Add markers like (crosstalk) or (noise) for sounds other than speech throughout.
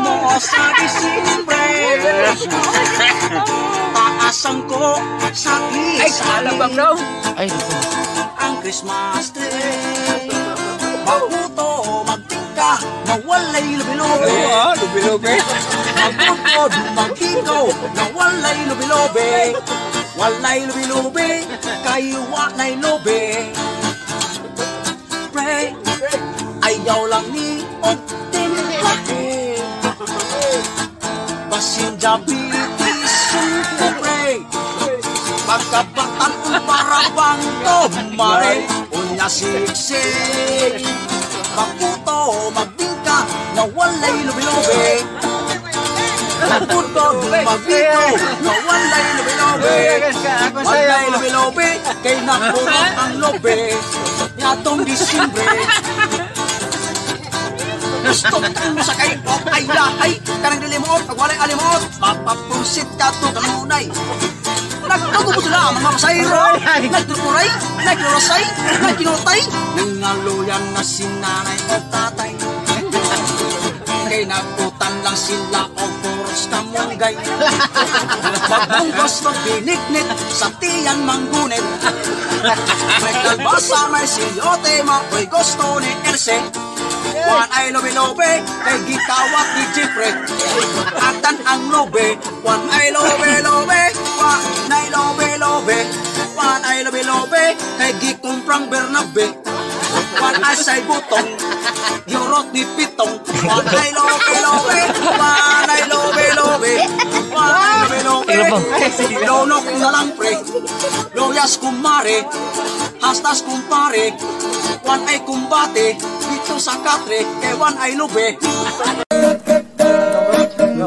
mo sa Disimbre Taasan ko sa Ay, kalabang daw. Ay, dito. ang Christmas tree Mabuto, magtingka, mawalay lubi-lubi Oo, lubi-lubi. Magbuntod, magtikaw, na walay lubi-lubi Walay lubi-lubi, kayo walay lubi Pre, ayaw lang ni Ogtin Basin diabetes, sumpo pre. Pagkabatan kung parabang tomare Unya siksik Magputo, magbingka Na walay lubi-lubi Magputo, magbito Na walay lubi-lubi Walay lubi-lubi Kay nakurot ang lobe. Yatong Disimbre gusto mo sa kayo ay lahay kanang dilimot pag walay alimot mapapunsit ka to kanunay Nagtutubo sila ang mga pasayro Nagtuturay, naglurasay, nagkinutay Nangaluyan na si nanay o tatay Kay nagutan lang sila o puros kamunggay Pagbungkos magbiniknit sa tiyan manggunit May kalbasa, may siyote, mapoy gusto ni Erse Juan ay lobe-lobe, kay gitawat ni Jeffrey. Atan ang lobe, Juan ay lobe-lobe Juan ay lobe-lobe, Juan ay lobe-lobe Kay gikumprang Bernabe. Juan ay say butong, yurot ni Pitong. Juan ay lobe-lobe, Juan ay lobe-lobe Juan ay lobe-lobe, lonok na lang pre. Loyas kumare, hastas kumpare. Juan ay kumbate, dito sa katre, ewan ay lube.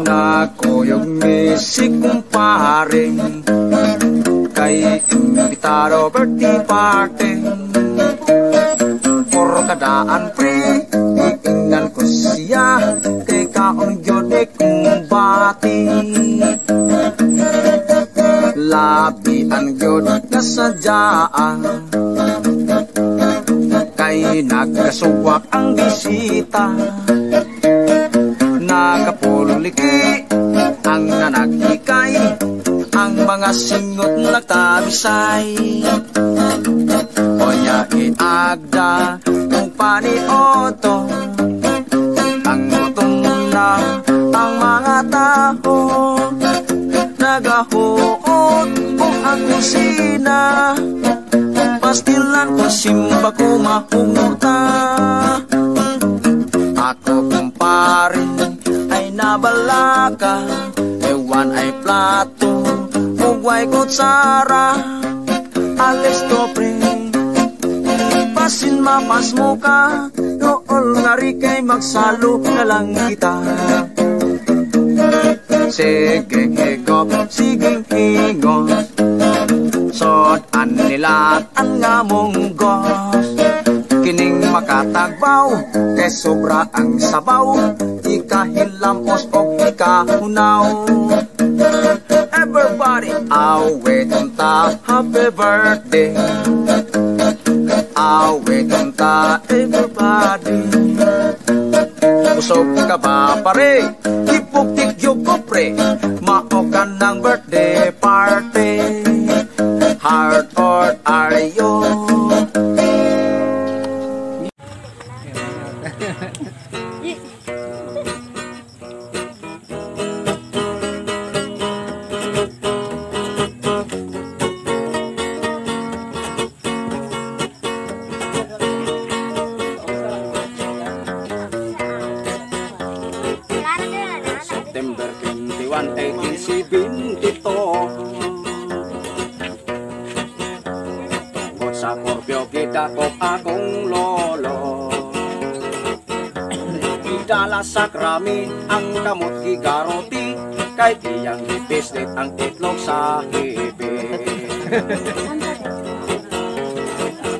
Nakuyog misik kumpare Kay imbitaro birthday party Por kadaan pre Iingnan ko siya Kay kaong yode kumbati Labi ang yod kasadyaan Kay nagkasuwak ang bisita. Nakapuliki ang nanagikay Ang mga singot nagtabisay Onya iagda kung panioto Ang gutom na ang mga tao. Nagahuot kung ang kusina Pastilan ko simba ko mahunguta Ako kumpare ay nabalaka Ewan ay plato Ugway kutsara Ales pre Pasin mapas mo ka. Nool nga ri kay magsalo na lang kita. Sige higop, sige higop Sod an nila ang nga munggos Kining makatagbaw Kay sobra ang sabaw. Ikahilamos o ikahunaw. Everybody, awe tunta Happy birthday. Awe tunta everybody. Usog ka ba pare? Tipok-tik yung kopre Mao ka ng birthday party Hartford are you? Sa Korpyo, gidakop akong lolo. Idala sa krami ang kamot gigaroti Kay iyang ipislit ang itlog sa hibi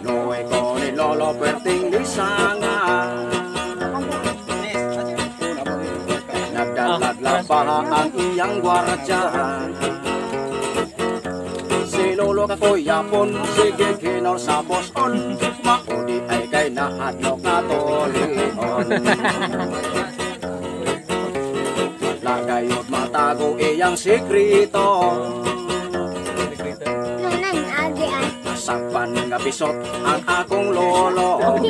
Noe ko ni Lolo Perting Lisanga. Nagdadladla pa ang iyang gwardiya Si Lolo kakoy yapon, sige kinor sa poson Maudi ay kay nahadlok na tolihon iyang sekreto Nanan, agi ay. Sakpan nga bisot ang akong lolo.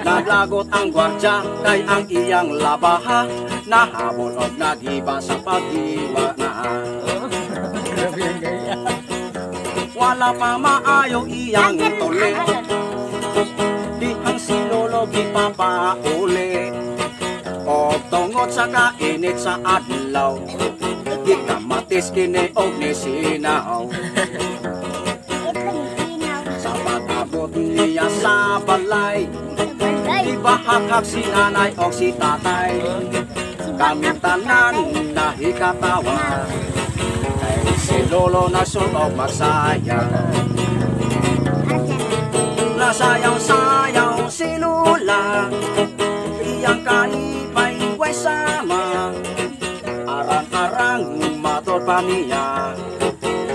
Naglagot ang gwardya kay ang iyang labaha. Nahabol og nagiba sa pagdiwa na Wala pa maayo iyang tuli Di ang si lolo gipapauli Og tungot sa kainit sa adlaw. Di kamatis kini og ni sinaw. Sa pag-abot niya sa balay. Balay. Ibahakak si nanay o si tatay? Kami tanan nahikatawa Kay si lolo na sunog magsaya Nasayaw-sayaw si lula Iyang kalipay way sama. Arang-arang matod pa niya.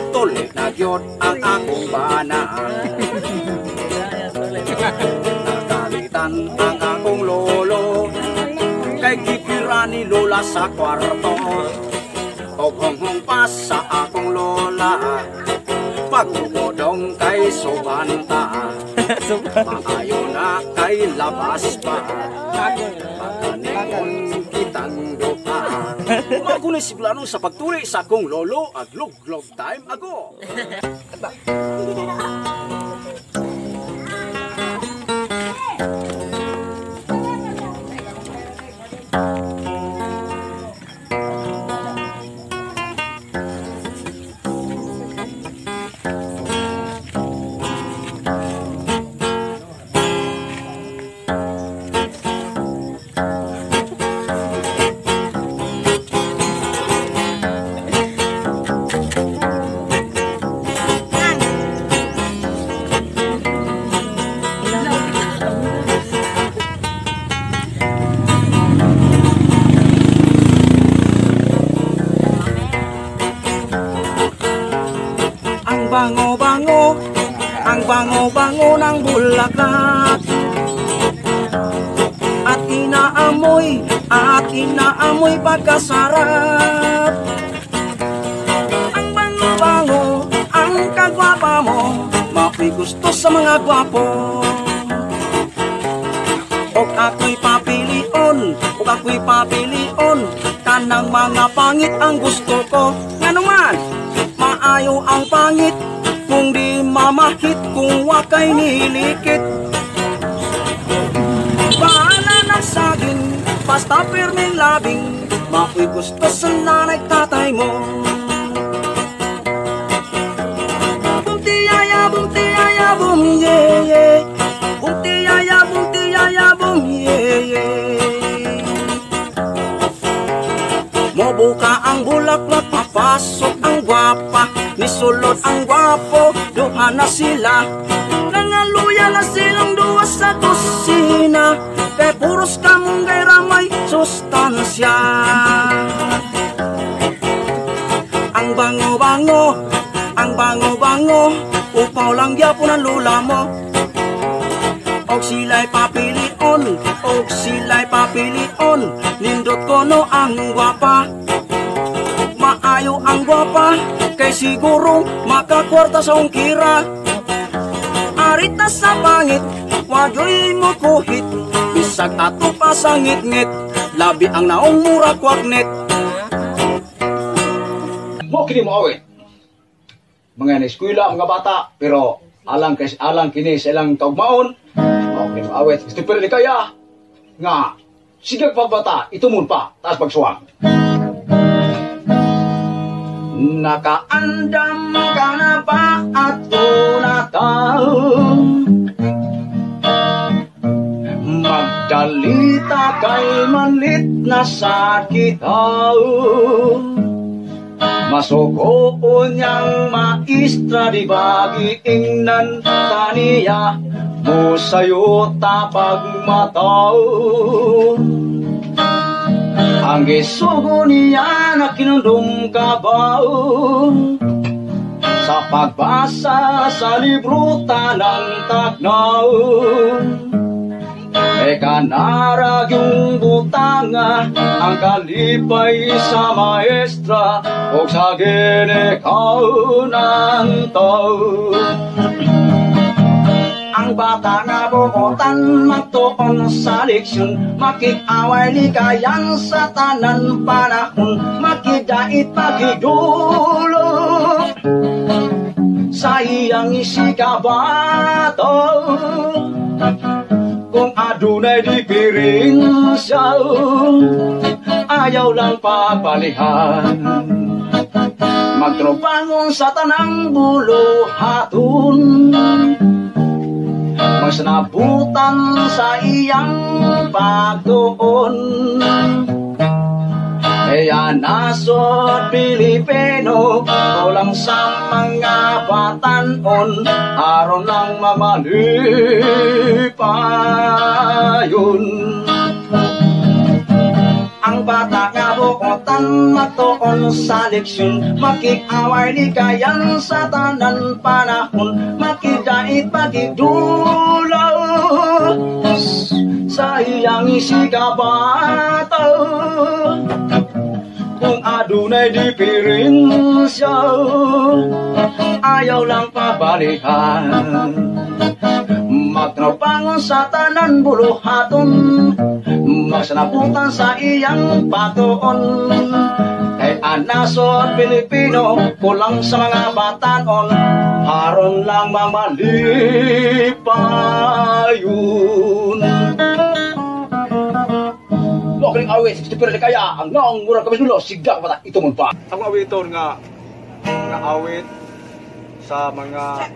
Tulik na gyud ang akong banaan Nagalitan ang akong lolo. Kay gipira ni lola sa kwarto. Og honghong pa sa akong lola Pagbukodong kay (laughs) subanta Maayo na kay labas pa. Pagkaningon kitang dupa (laughs) Magunay si Blanong sa pagtuli sa akong lolo Aglog-glog time ago (laughs) bango-bango ng bulaklak. At inaamoy, at inaamoy pagkasarap. Ang bango-bango, ang kagwapa mo Mao'y gusto sa mga gwapo. Og ako'y papilion, og ako'y papilion. Kanang mga pangit ang gusto ko. Nga naman, maayo ang pangit Kung di mamahit, kung wakay nilikit. Bahala na saging, basta pirming labing Mao'y gusto sa nanay tatay mo. Bumti yaya, bumti yaya, bum ye ye Bumti yaya, bumti yaya, Mobuka ang bulaklak, papasok ang gwapa Nisulod ang gwapo, duha na sila. Nangaluya na silang duwa sa kusina Kay puros kamong gaira may sustansya. Ang bango-bango, ang bango-bango Upaw lang yapon ang lula mo. Og sila'y papilion, og sila'y papilion Nindot ko no ang gwapa Maayo ang gwapa Kay siguro makakwarta sa ungkira Arita sa pangit, wajoy mo kuhit Bisag ato pa sa ngit-ngit Labi ang naong mura kwaknet mo kini mo awit. Mga eskwela, mga bata, pero alang kay alang kini sa ilang kaugmaon, mo kini mo awit. Gusto di kaya nga sigag pagbata, itumun pa, taas pagsuwang. Nakaandam ka na ba at unataw? Magdalita kay manlit na sakit Masukoon niyang maistra di bagi ingnan taniya. Mo sayo tapag mataw ang gisugo niya na kinundong kabaw Sa pagbasa sa libro tanang tagnaw Eka narag yung butanga Ang kalipay sa maestra O sa ginikaw ng tao ang bata nga buotan magtuon sa leksyon. Makikaway ligayan sa tanan panahon. Makidait pagidulo Sa iyang isikabato. Kung adunay di piring siya Ayaw lang papalihan. Magtrobangon sa tanang buluhaton mas nabutan sa iyang pagtuon Kaya nasod Pilipino Kulang sa mga batanon Aron lang mamalipayon ang bata nga bukotan magtuon sa leksyon. Makikaway ligayan sa tanan panahon. Makidait pagidulaw Sa iyang isikabato Kung adunay di pirin siya. Ayaw lang pabalikan. Magtrabangon sa tanan buluhaton. Mas naputan sa iyang patuon Kay anasod Pilipino Kulang sa mga batanon Haron lang mamalipayon Mokring awit, gusto pero kaya ang naong murang kami dulo, sigda pa ito mo pa. Ang awiton nga nga awit sa mga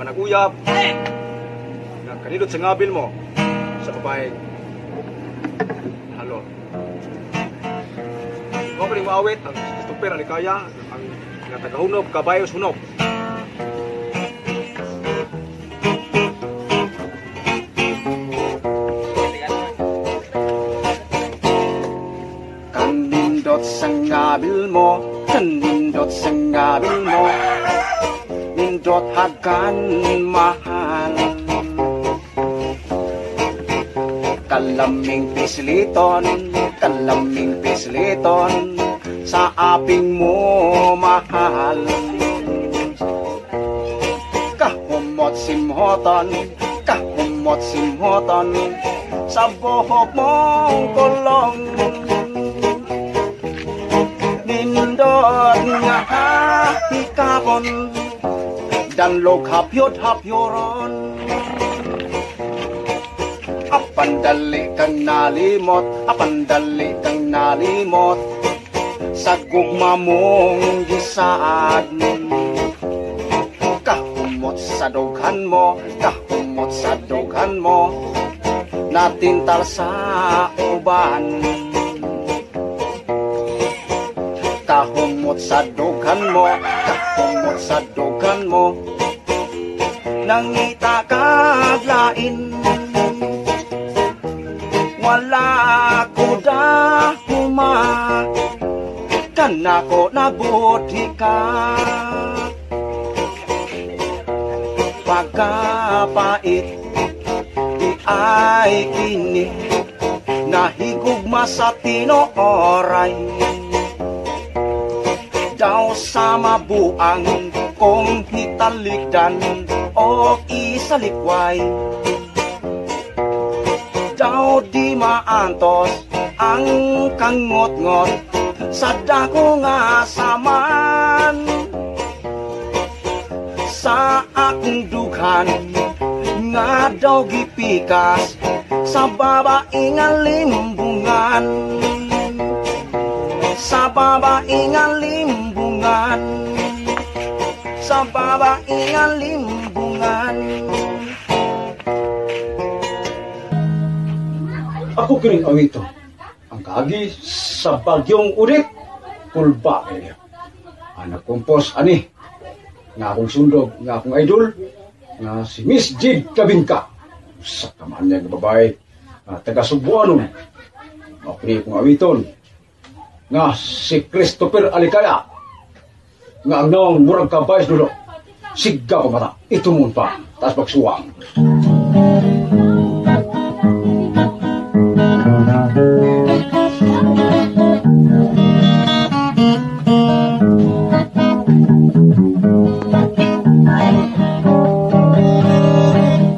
managuyap nga kanilot sa ngabil mo sa babae. Halo. Rin maawit ang Christopher Alicaya ang nga tagahunog kabayos hunog Hagan mahal. Kalaming pisliton, kalaming pisliton Sa aping mo mahal. Kahumot simhoton, kahumot simhoton Sa buhok mong kulong. Nindot nga hikapon Danlog hapyot hapyoron Apandali kang nalimot Apandali kang nalimot Sa gugma mong gisaad Kahumot sa dughan mo Kahumot sa dughan mo. Natintal sa uban. Kahumot sa dughan mo Kahumot sa dughan mo. Nangita kag lain Wala ko dahuma Kanako nabuti ka. Pagkapait Di ay kini. Nahigugma sa tinooray daw sa mabuang kong hitalikdan o isalikway. Daw di maantos ang kangot-ngot sa dako nga saman. Sa akong dughan nga daw gipikas sa babaeng limbungan sa babaeng limbungan sa babaeng limbungan Ako kining awito. Ang kaagi sa bagyong udit kulba kaya. Anak kompos ani. Nga akong sundog nga akong idol nga si Miss Jade Kabingka sa kaman niya nga babae nga taga Subuanon ako ni akong awiton nga si Christopher Alicaya nga ang nawang murag kabayas dulo sigga ko mata ito mo pa tas magsuwang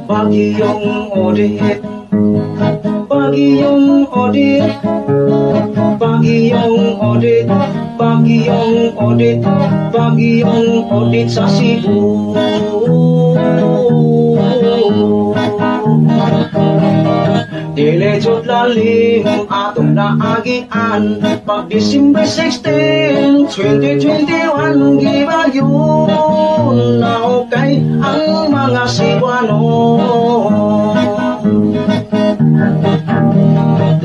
Bagyong Odette Bagyong Odette Bagyong Odette Bagyong Odette Bagyong Odette sa Cebu. Dili jud lalim atong naagian Pag December 16, 2021 Gibayon na okay ang mga Cebuano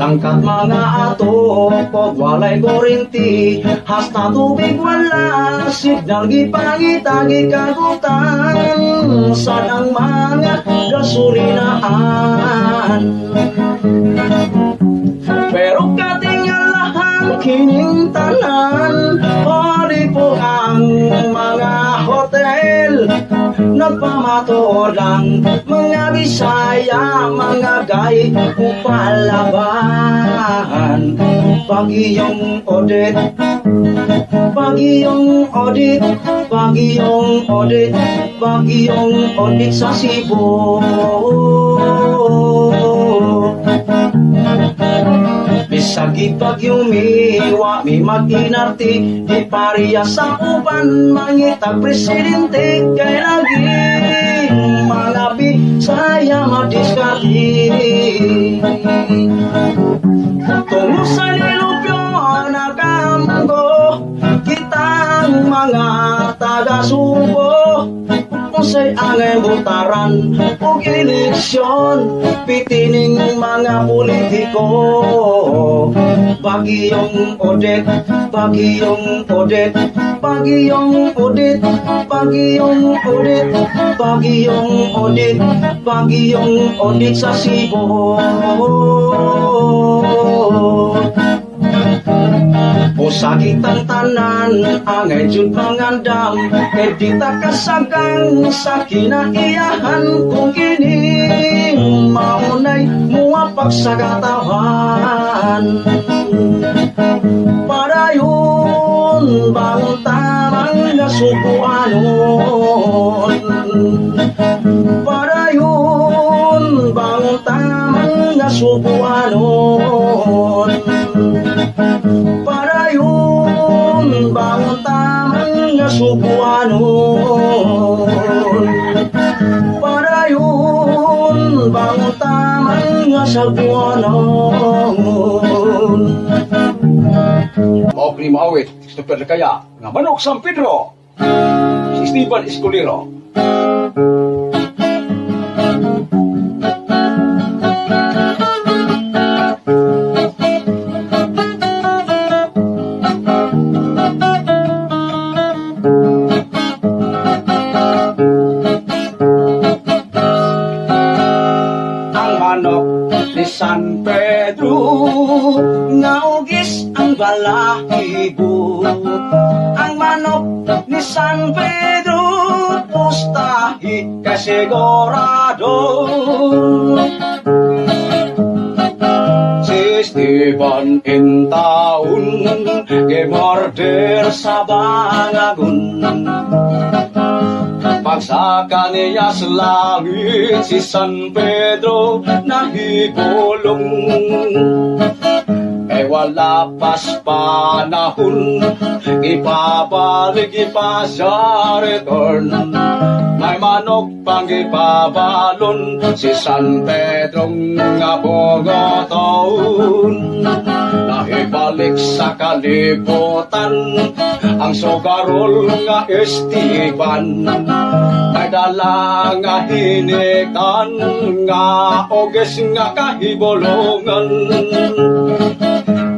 Langkat mga ato, pag walay kurinti Hasta tubig wala, signal gipangitagi kagutan. Saan ang mga gasulinaan Pero katingalahan kining tanan Pari po ang mga hotel Nagpamato lang mga Bisaya, mga gay upalaban. Pag iyong audit Pag iyong audit Pag iyong audit Pag iyong audit sa Cebu. Bisagi pag yumiwa, mi mag-inarti Di pariya sa uban, mangitag presidente Kay laging mga bisaya madiskati Tungo sa nilupyo nakamgo Kitang mga taga-subo Usay angay butaran ug eleksyon Pitining mga politiko. Bagiyong Odet, Bagiyong Odet Bagiyong Odet, Bagiyong Odet Bagiyong Odet, Bagiyong Odet sa Cebu O sakit ang tanan, angay jud pangandam Kay di ta kasagang sa kinaiyahan Kung kining maunay muwapag sa katawan Para yun bang tamang nasubuanon Para yun bang tamang nasubuanon yun bang tamang nasubuanon para yun bang tamang nasubuanon Mao kini maawit, Christopher Kaya, nga manok San Pedro. Si Stephen Escolero. Sa langit si San Pedro nahigulong Eh wala pas panahon Ipabalik ipa sa return May manok pang ipabalon Si San Pedro nga Nahibalik sa kalibutan Ang sugarol nga Esteban. May dala nga hinikan Nga oges nga kahibolongan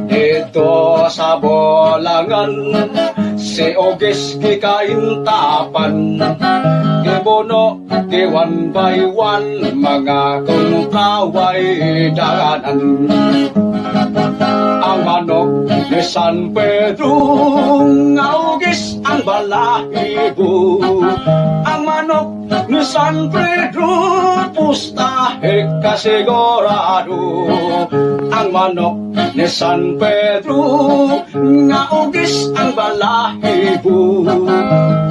Dito sa bolangan Si oges kikaintapan. Gibono Diwan by one Mga kumkaway daganan Ang manok ni San Pedro Ngaugis ang balahibo. Ang manok ni San Pedro Pustahe kasigurado Ang manok ni San Pedro Nga ugis ang balahibo.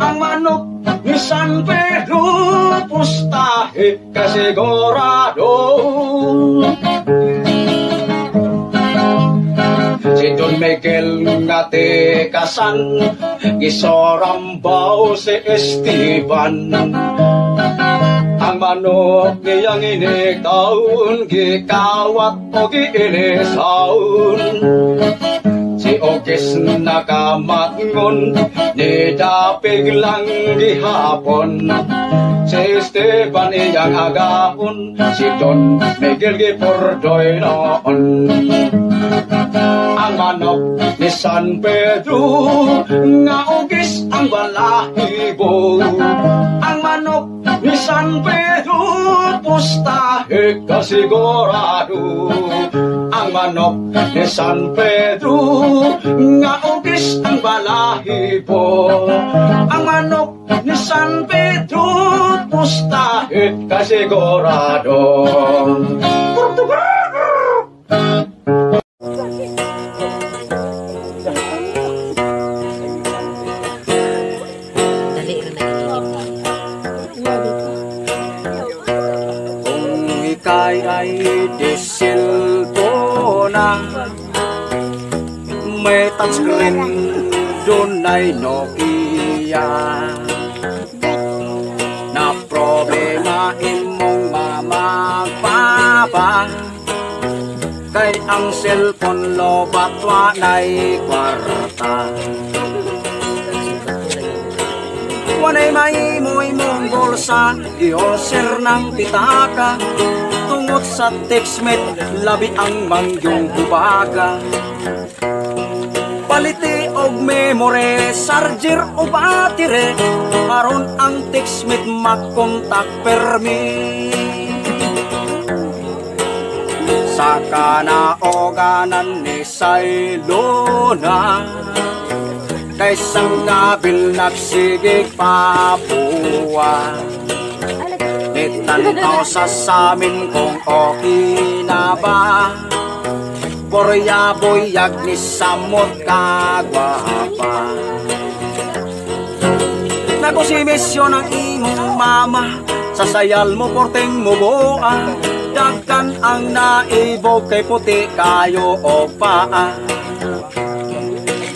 Ang manok ni San Pedro Pustahe kasigurado Si megel ngate kasan kisoram bau se estiban ang manok ni yang ini taun ge kawat ogi ini saun. Ogis nakamatngon Ni dapig lang gihapon Si Esteban iyang agapon Si Don Miguel gipordoy noon. Ang manok ni San Pedro nga ugis ang balahibo ang manok San Pedro pustahe kasigurado. Ang manok ni San Pedro nga ugis ang balahibo. Ang manok ni San Pedro pustahe kasigurado. Kung ay Nokia. Na problema imong mamagpapa Kay ang cellphone lobat wanay kwarta? Wanay may mo'y mong bulsa Iosir ng pitaka. Tungot sa textmet Labi ang mangyong hubaga Paliti og memore Sarger o batire Aron ang textmet Makontak permi. Sa kanaoganan ni Sailona Kaysang nabil nagsigig papuwa Nitanaw sa samin kung okay na ba Borya boyag ni samot kagwapa. Nagosimisyon ang imong mama Sasayal mo porteng mo boa Dagkan ang naibog kay puti kayo o paa.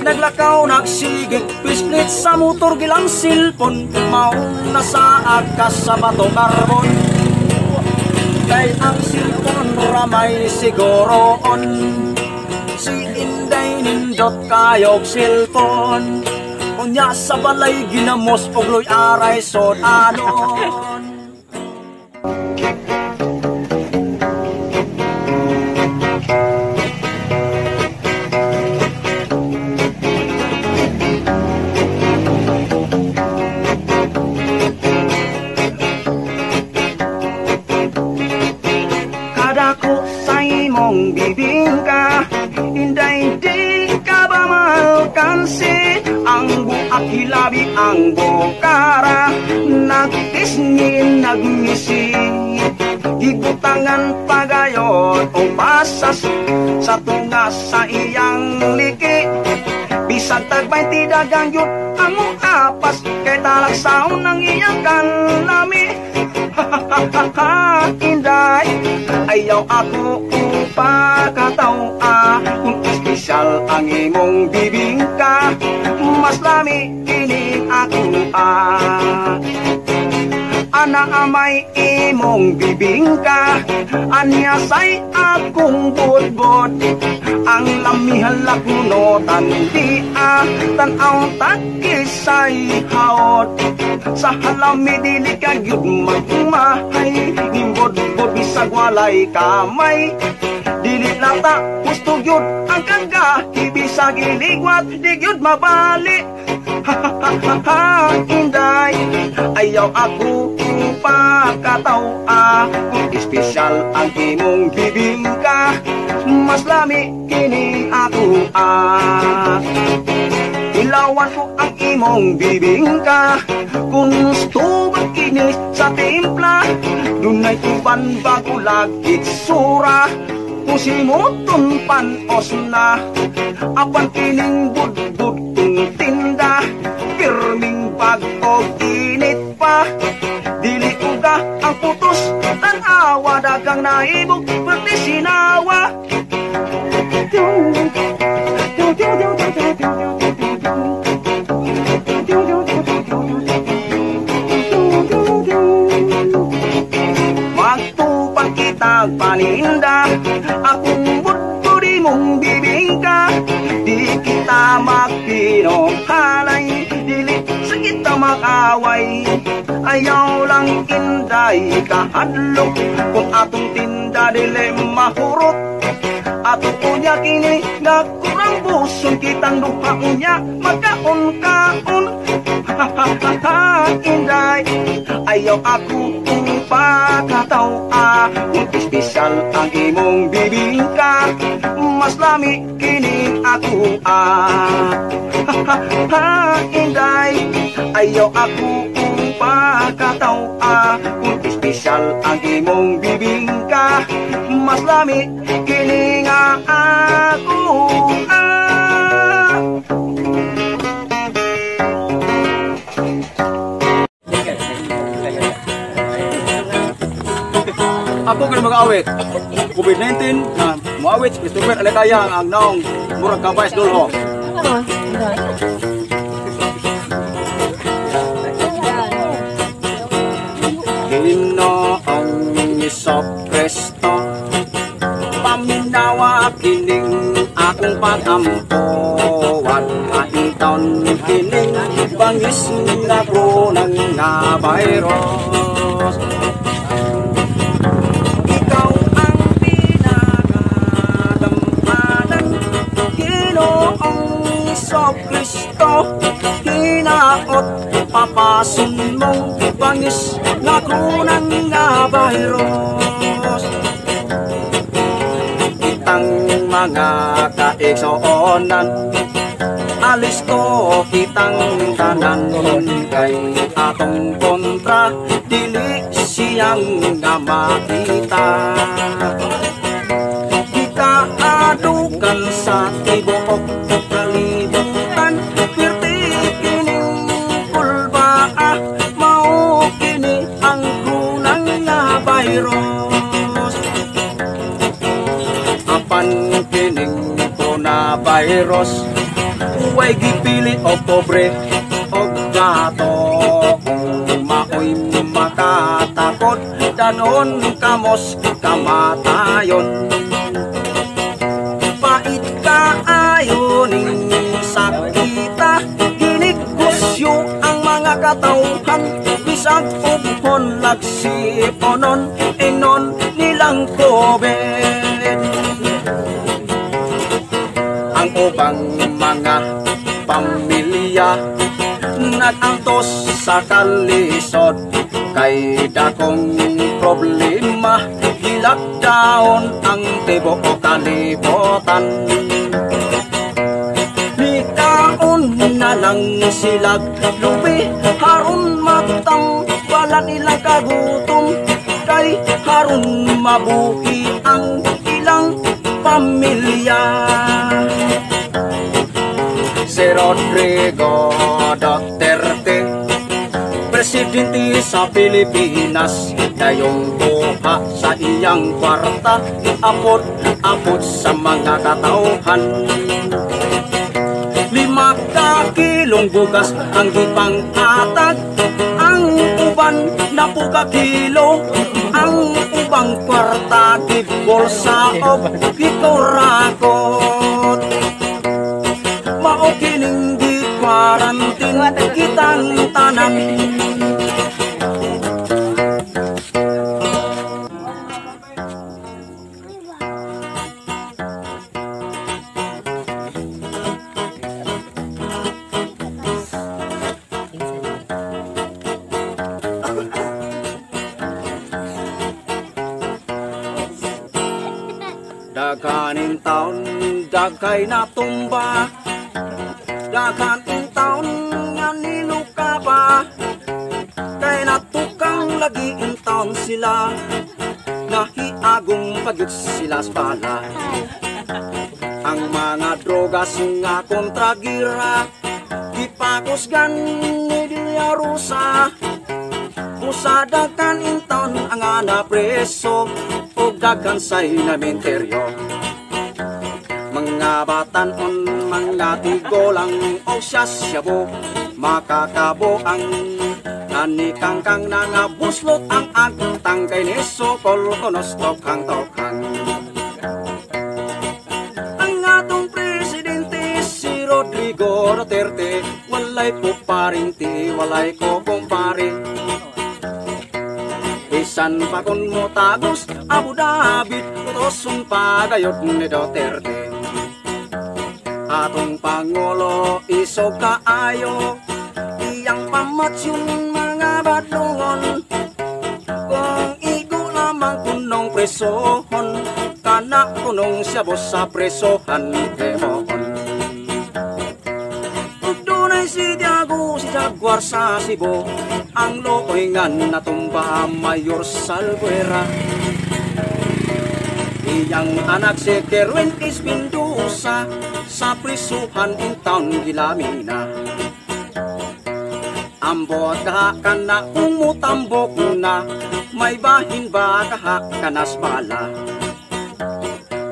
Naglakaw, nagsigig, pislit sa motor gilang silpon. Maong nasa agkas sa bato karbon Kay ang silpon ramay sigoroon Si Inday nindot kayog silpon. Unya sa balay ginamos ogloy aray son ti dagang yut ang apas Kay talagsaw ng iyang kanami Inday Ayaw ako upakataw ah Kung espesyal ang imong bibingka Mas lami kini ako ah Ana amay imong bibingka Anya say akong budbod Ang lamihan lakunotan di ah Tanaw takisay haot. Sa halami dili ka gyud magmahay Nimbod-bod bisag walay kamay. Dili lata gusto gyud ang kangga Ibisag iligwat di gyud mabalik. (laughs) Inday. Ayaw ako pakataw ah Kung espesyal ang imong bibingka Mas lami kini ako ah. Ilawan ko ang imong bibingka Kung gusto ba kini sa timpla Dunay uban bago lagit sura Pusimuton panos na Apan kining budbud kong tinda Pirming og init pa ang putos Tanawa dagang naibog Pati sinawa. Magtupan kita paninda Akong budbudi mong bibingka. Di kita magpinohalay Dili kita makaway Ayaw lang inday kahadlok Kung atong tinda dili mahurot. Ato kunya kini nga kurang buson kitang duha unya magkaon-kaon. (laughs) Inday. Ayaw ako kung pakataw ah. Kung espesyal ang imong bibingka Mas lami kini ako ah. (laughs) Inday Ayaw ako kung pakataw ah. Kung espesyal ang imong bibingka Mas lami kini nga ako ah Ako kini mag-awit. COVID-19 na moawit Christopher Alegaya ang naong murag kabayas dulho. Ginoong Iso Kristo Paminawa kining akong pagampuan Kain taon kining bangis nga ng nga virus Kristo Hinaot papasun mong bangis nga kunang nga virus Kitang mga kaigsoonan Alis ko kitang tanan kay atong kontra Dili siyang nga makita Kita adukan sa tibuok coronavirus Huwag gipili Oktobre Og gato. Kung maoy makatakot Danon kamos kamatayon. Pait ka ayoning sakita Ginigusyo ang mga katauhan. Bisag uphon lagsiponon Inon nilang COVID Nagangtos sa kalisod Kay dakong problema Hilakdaon ang tibuok kalibutan. Nikaon na lang sila lubi Haron matang wala nilang kagutom. Kay haron mabuhi ang ilang pamilya. Si Rodrigo Duterte Presidente sa Pilipinas Dayong buha sa iyang kwarta Apot-apot sa mga katauhan. Lima ka kilong bugas ang gipang atag Ang uban na puka kilo Ang ubang kwarta gibol sa og gikurakot Mao kining di quarantine kitang tanan kay natumba Dagan in taon nga nilukaba Kay natukang lagi in taon sila Nahiagong pagyut sila spala Ang mga drogas nga kontra gira Ipakusgan ni Diarusa Pusadakan in taon ang anapreso O dagan sa inamenteryo mga batanon, mga tigolang o sasyabo Makakabo ang nanikangkang na nga buslot ang agtang kay ni Sokol konos tokang. Tokang Ang atong presidente si Rodrigo Duterte Walay po parinti, walay ko kumpare Isan pa kun mo tagos Abu Dhabi Utosun pagayot ni Duterte Atong Pangulo isog kaayo Iyang pamatsyon mga badlungon Kung igo lamang kunong presohon Kana kunong siya sa presohan kemon Dunay si Diago, si Jaguar sa Cebu. Ang lokoy nga natumba Mayor Salguera. Iyang anak si Kerwin Espindosa Sa prisuhan in town gilamina. Ambot kaha ka na umutambok na May bahin ba kaha kanas bala?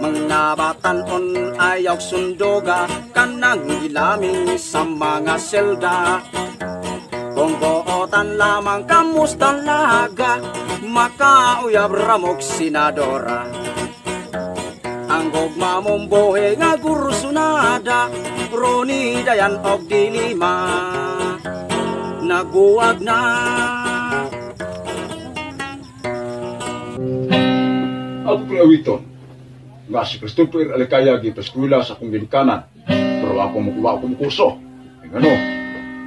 Mga batanon ayaw sundoga Kanang gilaming sa mga selda. Kung bootan lamang kamusta laga Makauyab ramok senadora Ang gugma mong buhe nga gursunada Roni dayan og dilima Naguwag na Ako pinawiton. Nga si Christopher Alicaya gito eskwela sa akong. Pero ako makuha akong kurso. Ang ano,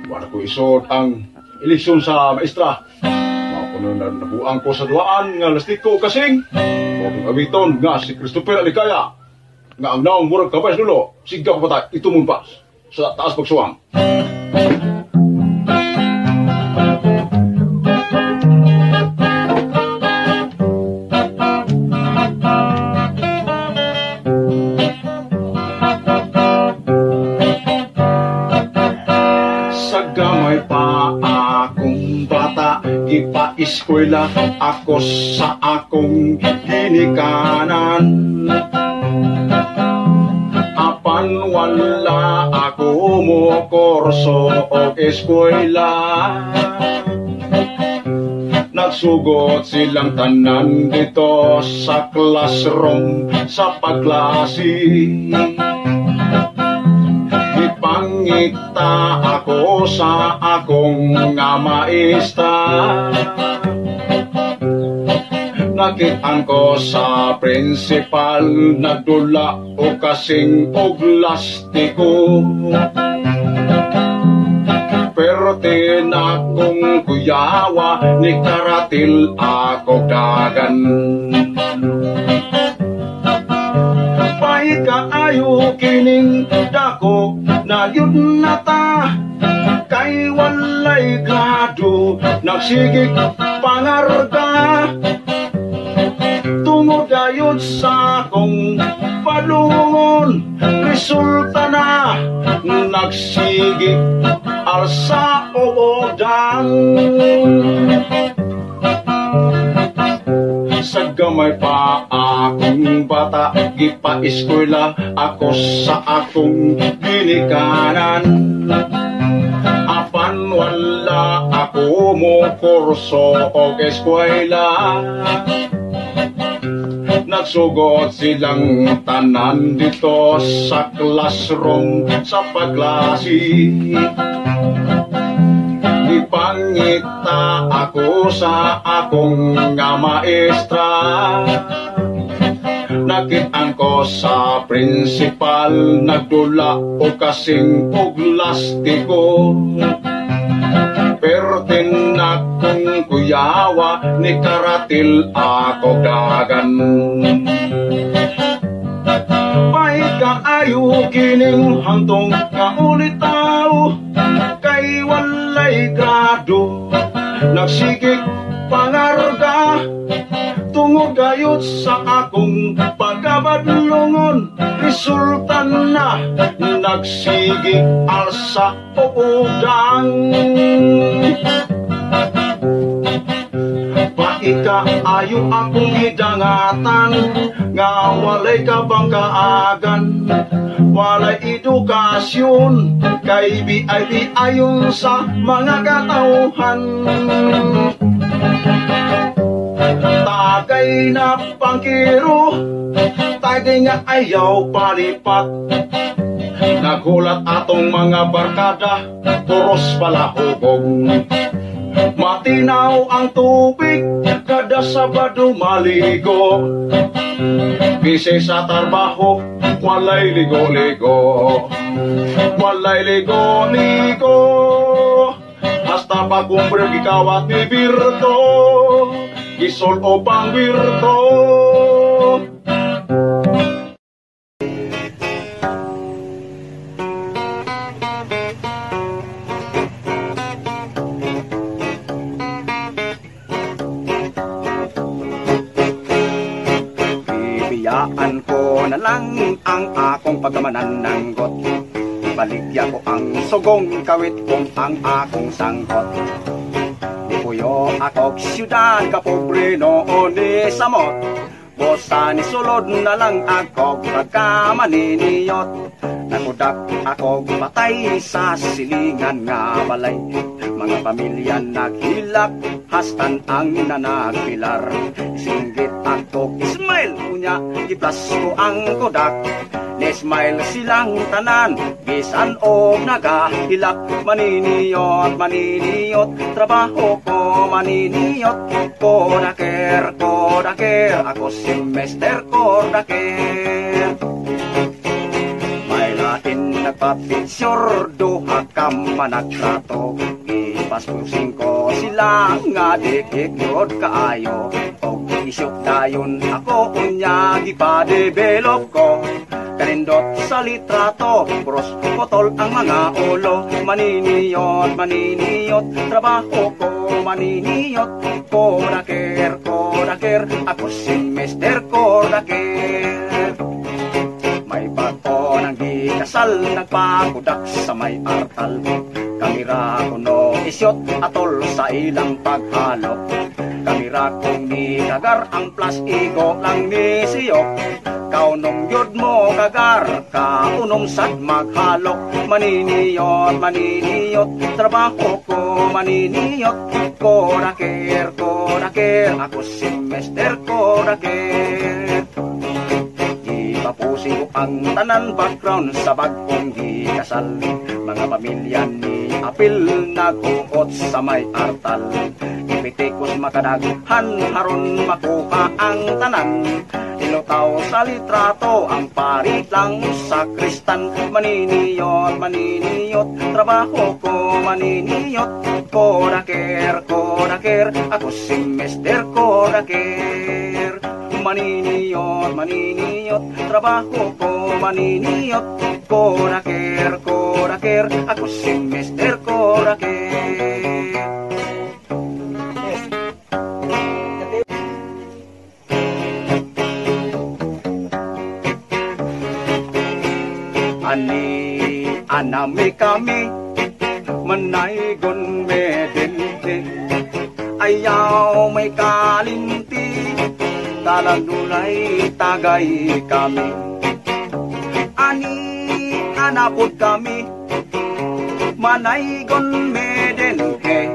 wala ko isod ang eleksyon sa maestra. Mga ko na nabuang ko sa duaan nga lastiko kasing. Ako awiton nga si Christopher Alicaya. Nga ang naong murag kabay nulo. Sigaw ko patay, ito mong pas. Sa taas pagsuwang. Ipa-eskwela ako sa akong ginikanan. Apan wala ako mo korso o eskwela. Nagsugot silang tanan dito sa classroom sa pagklase Ipangita ako sa akong nga maestra Nakitaan ko sa principal Nagdula o kasing og lastiko Pero tinakong kuyawa Ni karatil ako dagan Pahit kaayo kining dako na yun na ta. Kay walay grado Nagsigig pangarga Tungod ayod sa akong palungon Resulta na Nagsigig alsa o odang. sa gamay pa akong bata Gipa-eskwela ako sa akong ginikanan. Apan wala ako mo kurso o eskwela. Nagsugot silang tanan dito sa classroom sa pagklase Ipangita ako sa akong nga maestra. Nakitaan ko sa principal Nagdula o kasing og lastiko Pero tinakong kuyawa Ni karatil ako dagan Pahit kaayo kining hantong nga ulit tao Kay walay grado Nagsigig pangarga. Tungod gayot sa akong pagkabadlungon resulta na nagsigi alsa o udang. Paika ayo akong hidangatan nga walay kabangkaagan walay edukasyon kay BIP ayon sa mga katauhan. Tagay na pangkiro Tagay nga ayaw palipat. Nagulat atong mga barkada Turos pala hugog Matinaw ang tubig Kada Sabado maligo Bise sa trabaho Walay ligo-ligo Walay ligo-ligo Hasta pagkumbre gikawat ni Birto Gisol o pang Birto ko na lang ang akong pagkamanananggot Baligya ko ang sugong kawit kong ang akong sangkot. Di puyo ako siyudad kapobre noon ni Samot Bosa ni sulod na lang ako pagkamaniniyot Nakudak ako patay sa silingan nga balay. Mga pamilya naghilak hastan ang nanagpilar Singgit ako Ismail kunya giplas ko ang kodak Nesmile silang tanan Bisan o nagahilak Maniniyot, maniniyot Trabaho ko maniniyot Kodaker, kodaker Ako si Mr. Kodaker May lain nagpa-picture Duha ka managtrato Ipaspusin ko sila nga dikikyod kaayo. O isyok dayon ako unya Gipa-develop ko. Kanindot sa litrato Puros potol ang mga ulo. Maniniyot, maniniyot Trabaho ko maniniyot. Kodaker, kodaker Ako si Mr. Kodaker May bato ng di kasal Nagpakudak sa may artal Kamera ko no isyot Atol sa ilang paghalo. Kamera kong ni kagar Ang plastigo lang ni siyok Kaunong yod mo kagar Kaunom sad maghalok Maniniyot, maniniyot Trabaho ko maniniyot. Kodaker, kodaker Ako si Mr. Kodaker Ipapusin ko ang tanan background sa bagong di kasal Mga pamilya ni Apil nagkuot sa may artal. Ipitikos makadaghan haron makuha ang tanan. Ilutaw sa litrato ang parit lang sa kristan. Maniniyot, maniniyot, trabaho ko maniniyot. Kodaker, kodaker, ako si Mr. Kodaker Maniniyot, maniniyot, trabaho ko maniniyot Kodaker, kodaker, ako si Mr. Kodaker Ani anami kami manaygon medente ayaw may kalinti talandulay tagay kami. Ani anapod kami. Manaygon medente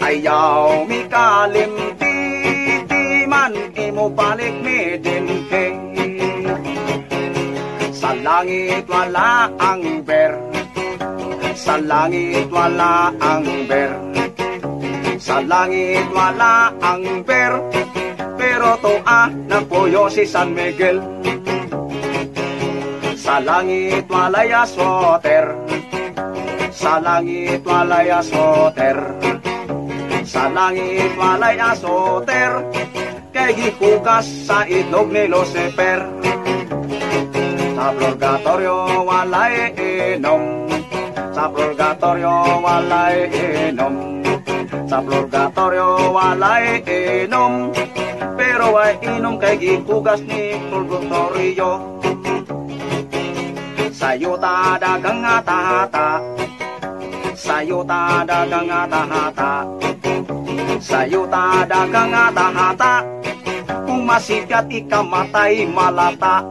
ayaw mi kalimti di man imo balik medente sa langit wala ang ber. Sa langit wala ang ber. Sa langit wala ang ber Pero to ah nagpuyo si San Miguel. Sa langit walay aswater Sa langit walay aswater Sa langit walay asoter Kay gihugas sa itlog ni Lucifer. Sa purgatorio walay inom. Sa purgatorio walay inom. Sa purgatorio walay inom Pero ay inom kay gikugas ni purgatorio Sayo ta dagang hata-hata Sayo ta dagang hata-hata Sayo ta dagang hata-hata Kung masikat ikamatay malata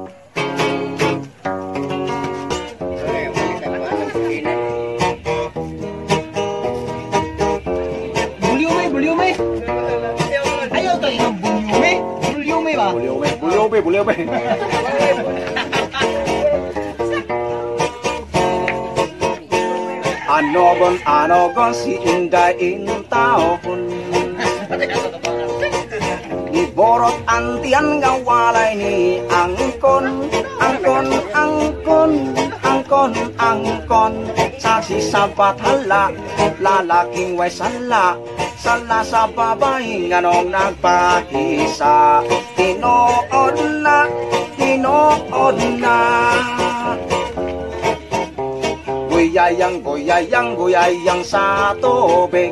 ไปบุเร็วไปอานอกอนอานอกอนสิอินดาอินตาหุน Borot antian ngawalay ni angkon, angkon, angkon, angkon, angkon. Sa si sabat hala, lalaking wesala, sala sa babae nga nung nagpahisa Tinood na, tinood na. Guyayang, guyayang, guyayang sa tubig.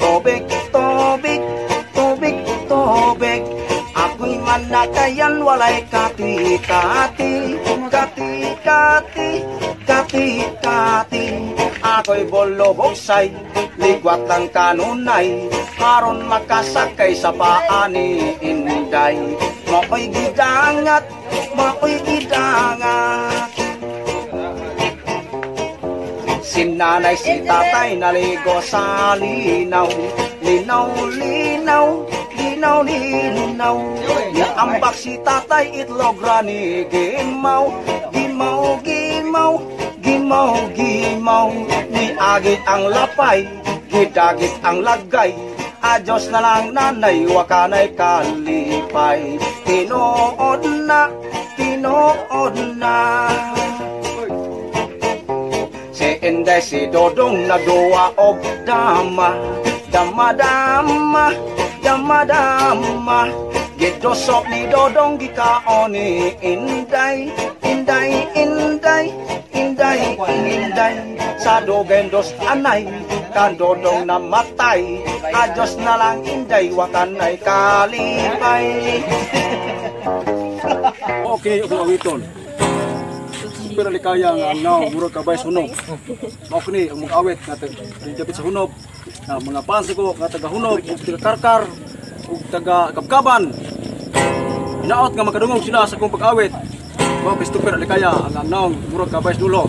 Tubig, tubig, tubig, tubig. Ako'y manakayan, walay kati, kati Ako'y bolobogsay, ligwat ng kanunay. Haron makasakay sa paa ni Inday. Mako'y gidangat, mako'y gidangat. Si nanay, si tatay naligo sa linaw. Linaw, linaw, linaw, linaw. Niambak si tatay itlog rani gimaw, gimaw, gimaw, gimaw Ni agit ang lapay, gidagit ang lagay. Adyos na lang nanay, wakanay kalipay. Tinood na, tinood na. Si Inday, si Dodong nagawa og dama. Dama, dama, dama Gidosok ni Dodong gikaon ni Inday Inday, Inday, Inday, Inday Sa dogen dos anay Kan Dodong namatay Adyos na lang Inday Wakanay kalipay (laughs) Okay, okay, awiton. Pero likaya nga now, murag kabay sunog. Mao kini ang mga awit nga dapit sa hunog. Na mga pansi ko nga taga hunog, ug karkar, ug taga kapkaban. Inaot nga makadungog sila sa kong pag-awit. Mao kay super likaya ang now, murag kabay dulo.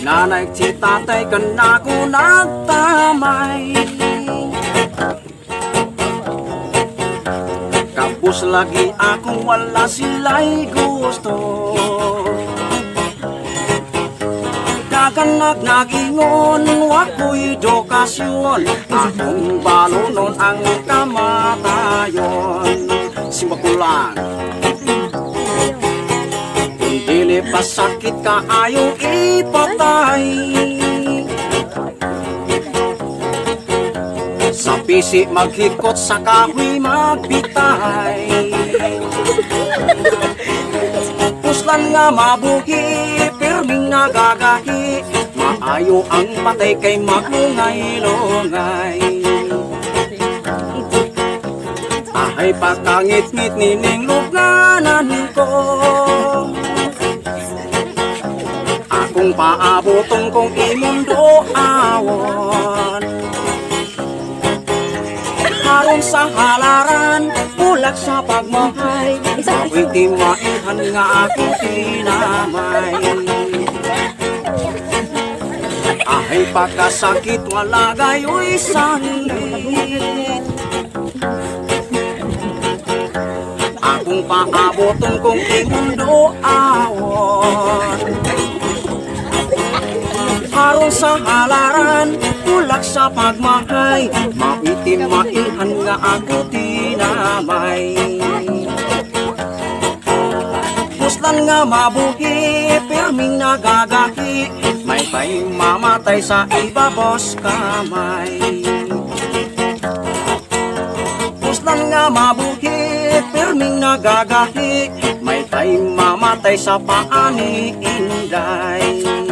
Nanay si tatay kan ako nagtamay lagi akong wala sila'y gusto. Kakanak nagingon, wako'y dokasyon. Akong balunon ang kamatayon. Simakulan Dili pa sakit ka ayaw ipatay Sa pisi maghikot sa kahoy magbitay Puslan nga mabuhi, pirming nagagahi. Maayo ang patay kay maglungay-lungay Ahay pakangit-ngit nining lugnanan ko. Akong paabotong kong imundo awon Haron sa halaran, ulak sa pagmahay Ako'y timaihan nga akong tinamay Ahay pagkasakit, wala gayo'y sangit Akong paabotong kong imundo awon. Haron sa halaran, ulak sa pagmahay Maitim maihan nga ako tinamay Puslan nga mabuhi, pirming nagagahi May pay mamatay sa ibabos kamay. Puslan na mabuhi Pirming nagagahi May time mamatay sa paani Inday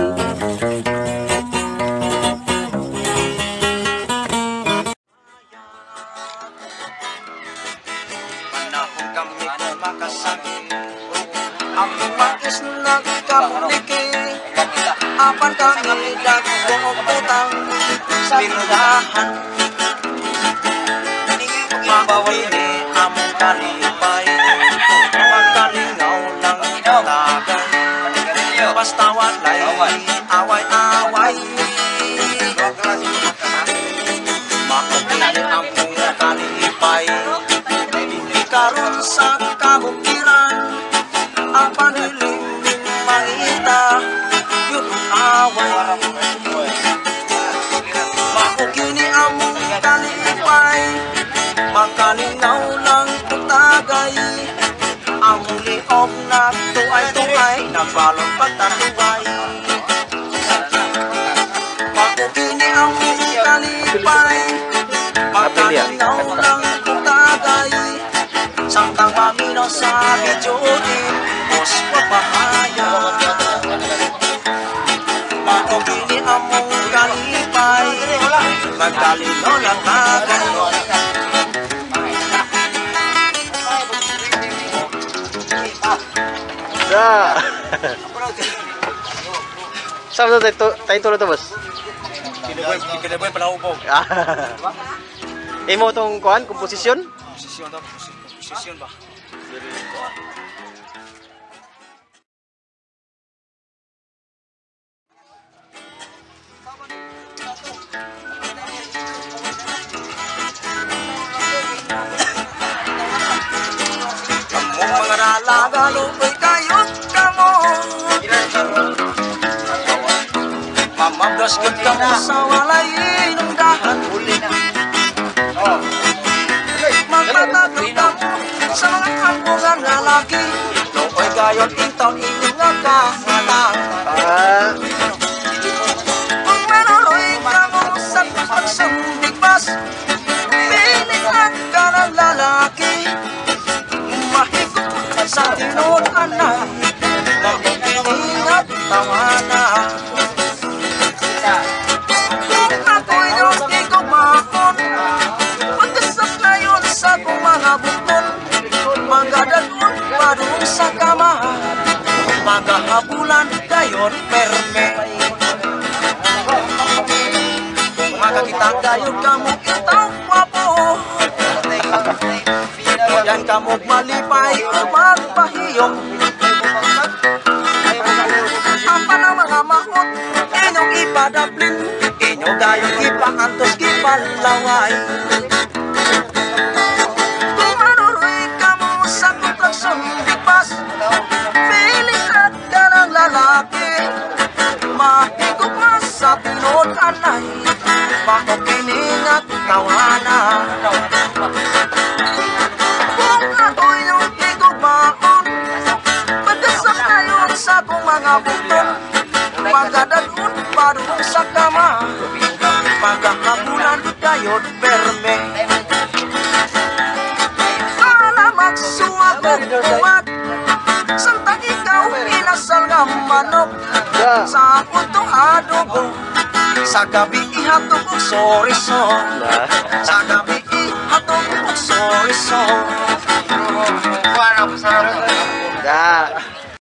Apan kami nagbuong utang Sa pindahan Mabawili among kalipay Magkalingaw lang tagay Basta walay nak tuai tuai nak balon patah tuai Aku kini aku kali parai Mata nau nang kutagai Sangkang kami no sabi jodin Mos papahaya Aku kini amu kali pai Magdalino lang ta. Da. Saan na tayo tayo tulad to, boss? Kinaboy pala ubog. Ah. Imo tong kuan komposisyon? Posisyon daw, posisyon ba? Sa tinunan na. Nakikinig at tawana Kung ako'y yung igumaon Pagkasap na yun sa Mga dagon padung sa kama. Mga habulan gayon perme. Makakita gayon kamo itaw wapo. Yan kamo malipay o magpahiyong Apa na mga mahot Inyong ipadaplin Inyo gayong ipaantos Kipalaway Kung inasal nga manok Sa akong adobo Sa gabi ihatog og sorry so Sa gabi ihatog og sorry so Da.